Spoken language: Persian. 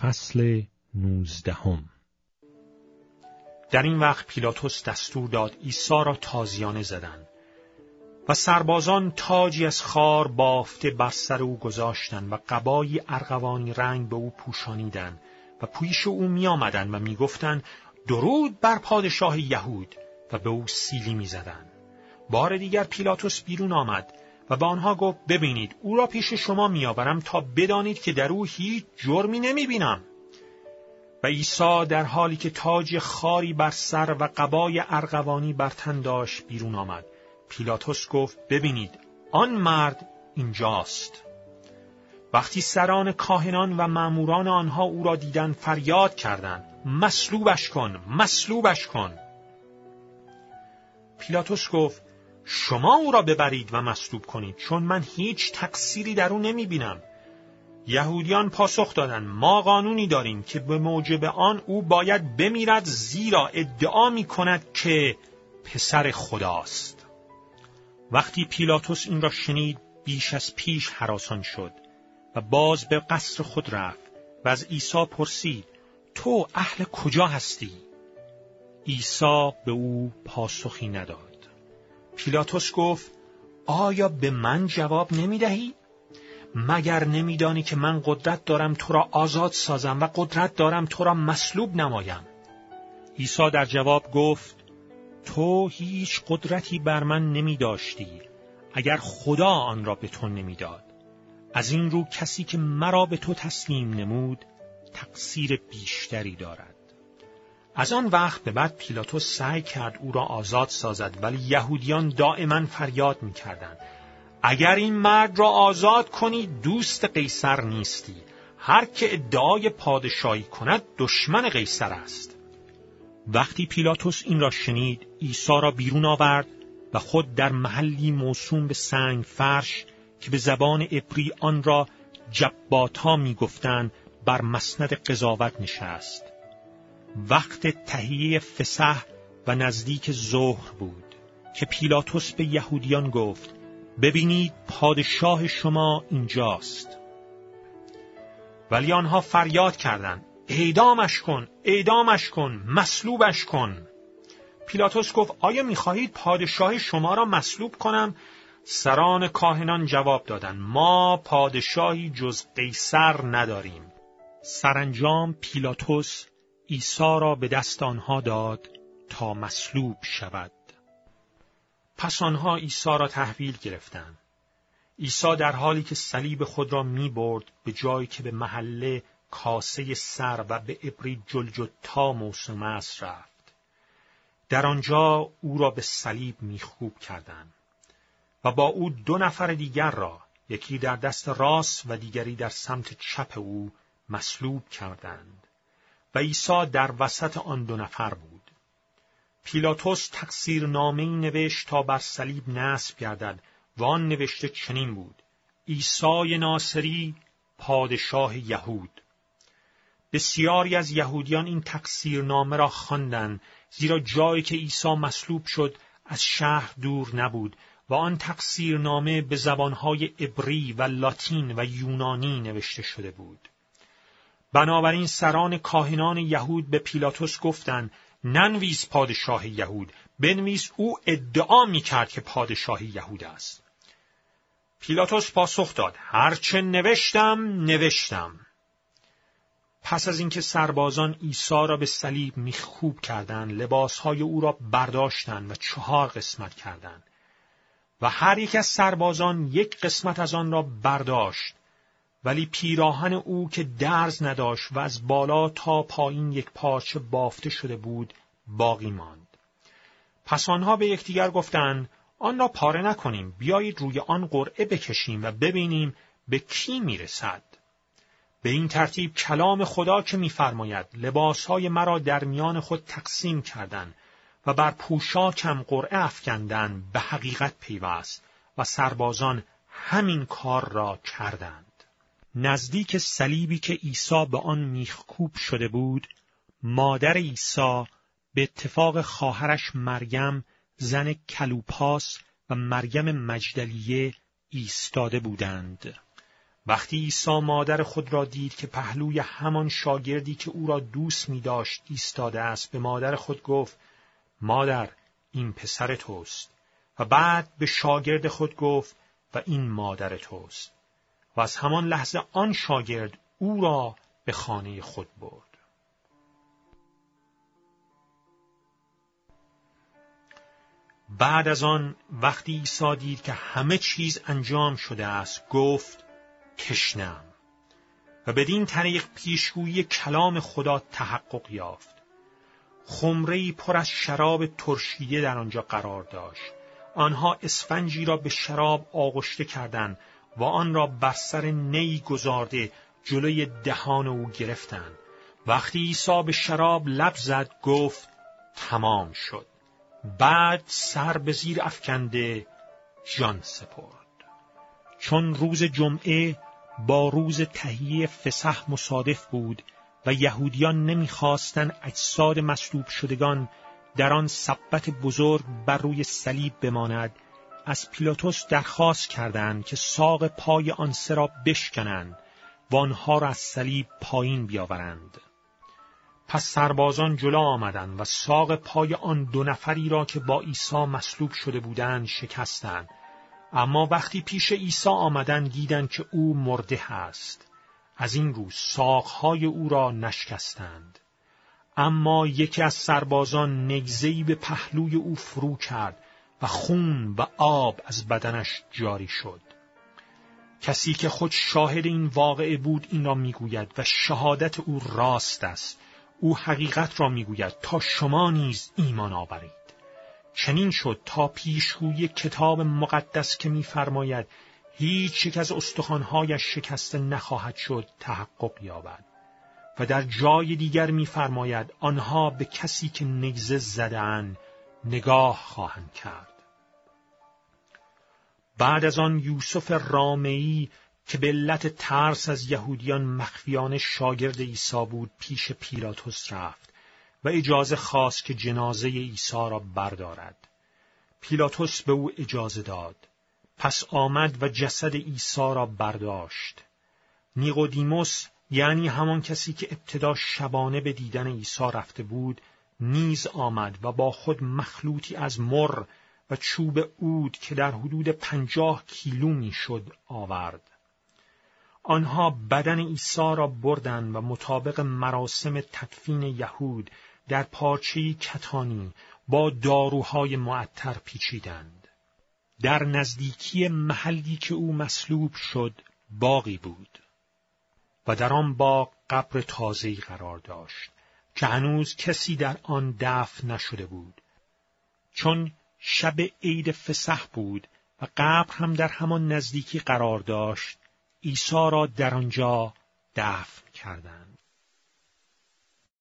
فصل نوزدهم در این وقت پیلاتوس دستور داد عیسی را تازیانه زدند و سربازان تاجی از خار بافته بر سر او گذاشتند و قبایی ارغوانی رنگ به او پوشانیدند و پویش او می آمدن و می گفتن درود بر پادشاه یهود و به او سیلی می زدن. بار دیگر پیلاتوس بیرون آمد و به آنها گفت ببینید او را پیش شما میآورم تا بدانید که در او هیچ جرمی نمی بینم. و عیسی در حالی که تاج خاری بر سر و قبای ارغوانی بر تن داشت بیرون آمد. پیلاتوس گفت ببینید آن مرد اینجاست. وقتی سران کاهنان و ماموران آنها او را دیدن فریاد کردند مصلوبش کن مصلوبش کن پیلاتوس گفت شما او را ببرید و مصلوب کنید چون من هیچ تقصیری در او نمی بینم. یهودیان پاسخ دادند ما قانونی داریم که به موجب آن او باید بمیرد زیرا ادعا می کند که پسر خداست. وقتی پیلاتوس این را شنید بیش از پیش حراسان شد و باز به قصر خود رفت و از عیسی پرسید تو اهل کجا هستی؟ عیسی به او پاسخی نداد. پیلاتوس گفت آیا به من جواب نمی دهی؟ مگر نمیدانی که من قدرت دارم تو را آزاد سازم و قدرت دارم تو را مصلوب نمایم؟ عیسی در جواب گفت تو هیچ قدرتی بر من نمی داشتی اگر خدا آن را به تو نمی‌داد. از این رو کسی که مرا به تو تسلیم نمود تقصیر بیشتری دارد. از آن وقت به بعد پیلاتوس سعی کرد او را آزاد سازد ولی یهودیان دائما فریاد می‌کردند. اگر این مرد را آزاد کنی دوست قیصر نیستی. هر که ادعای پادشاهی کند دشمن قیصر است. وقتی پیلاتوس این را شنید عیسی را بیرون آورد و خود در محلی موسوم به سنگ فرش که به زبان عبری آن را جباتا می‌گفتند بر مسند قضاوت نشست. وقت تهیه فسح و نزدیک ظهر بود که پیلاتوس به یهودیان گفت ببینید پادشاه شما اینجاست. ولی آنها فریاد کردند اعدامش کن اعدامش کن مصلوبش کن. پیلاتوس گفت آیا می‌خواهید پادشاه شما را مصلوب کنم؟ سران کاهنان جواب دادند ما پادشاهی جز قیصر نداریم. سرانجام پیلاتوس عیسی را به دست آنها داد تا مصلوب شود. پس آنها عیسی را تحویل گرفتند. عیسی در حالی که صلیب خود را می برد به جایی که به محله کاسه سر و به ابری جلجتا موسوم است رفت. در آنجا او را به صلیب میخوب کردند و با او دو نفر دیگر را یکی در دست راست و دیگری در سمت چپ او مصلوب کردند. و عیسی در وسط آن دو نفر بود. پیلاتوس تقصیر نامه نوشت تا بر صلیب نصب گردد و آن نوشته چنین بود. عیسی ناصری پادشاه یهود. بسیاری از یهودیان این تقصیر نامه را خواندند زیرا جایی که عیسی مصلوب شد از شهر دور نبود و آن تقصیر نامه به زبانهای عبری و لاتین و یونانی نوشته شده بود. بنابراین سران کاهنان یهود به پیلاتوس گفتند ننویس پادشاه یهود. بنویس او ادعا می کرد که پادشاه یهود است. پیلاتوس پاسخ داد هرچه نوشتم نوشتم. پس از اینکه سربازان عیسی را به صلیب میخوب کردند لباسهای او را برداشتند و چهار قسمت کردند. و هر یک از سربازان یک قسمت از آن را برداشت. ولی پیراهن او که درز نداشت و از بالا تا پایین یک پارچه بافته شده بود باقی ماند. پس آنها به یکدیگر گفتند آن را پاره نکنیم بیایید روی آن قرعه بکشیم و ببینیم به کی می‌رسد. به این ترتیب کلام خدا که میفرماید لباسهای مرا در میان خود تقسیم کردند و بر پوشاکم قرعه افکندند به حقیقت پیوست و سربازان همین کار را کردند. نزدیک صلیبی که عیسی به آن میخکوب شده بود مادر عیسی به اتفاق خواهرش مریم زن کلوپاس و مریم مجدلیه ایستاده بودند. وقتی عیسی مادر خود را دید که پهلوی همان شاگردی که او را دوست می داشت ایستاده است به مادر خود گفت مادر این پسر توست. و بعد به شاگرد خود گفت و این مادر توست. و از همان لحظه آن شاگرد او را به خانه خود برد. بعد از آن وقتی عیسی دید که همه چیز انجام شده است گفت تشنم و بدین طریق پیشگویی کلام خدا تحقق یافت. خمره پر از شراب ترشیده در آنجا قرار داشت. آنها اسفنجی را به شراب آغشته کردند و آن را بر سر نی گذارده جلوی دهان او گرفتند. وقتی عیسی به شراب لب زد گفت تمام شد. بعد سر به زیر افکنده جان سپرد. چون روز جمعه با روز تهیه فسح مصادف بود و یهودیان نمی‌خواستند اجساد مصلوب شدگان در آن سبت بزرگ بر روی صلیب بماند از پیلاتوس درخواست کردند که ساق پای آن سه را بشکنند و آنها را از صلیب پایین بیاورند. پس سربازان جلو آمدند و ساق پای آن دو نفری را که با عیسی مصلوب شده بودند شکستند. اما وقتی پیش عیسی آمدند دیدند که او مرده است. از این رو ساقهای او را نشکستند. اما یکی از سربازان نگزهی به پهلوی او فرو کرد و خون و آب از بدنش جاری شد. کسی که خود شاهد این واقعه بود این را می‌گوید و شهادت او راست است. او حقیقت را می‌گوید. تا شما نیز ایمان آورید. چنین شد تا پیشگوی کتاب مقدس که میفرماید هیچ یک از استخوانهایش شکسته نخواهد شد تحقق یابد. و در جای دیگر میفرماید آنها به کسی که نگزه زدن نگاه خواهند کرد. بعد از آن یوسف رامعی که به علت ترس از یهودیان مخفیانه شاگرد عیسی بود پیش پیلاتوس رفت و اجازه خواست که جنازه عیسی را بردارد. پیلاتوس به او اجازه داد. پس آمد و جسد عیسی را برداشت. نیقودیموس یعنی همان کسی که ابتدا شبانه به دیدن عیسی رفته بود نیز آمد و با خود مخلوطی از مر و چوب اود که در حدود پنجاه کیلو می‌شد آورد. آنها بدن عیسی را بردند و مطابق مراسم تکفین یهود در پارچه کتانی با داروهای معطر پیچیدند. در نزدیکی محلی که او مصلوب شد باقی بود و در آن باغ قبر تازه‌ای قرار داشت که هنوز کسی در آن دفن نشده بود چون شب عید فسح بود و قبر هم در همان نزدیکی قرار داشت. عیسی را در آنجا دفن کردند.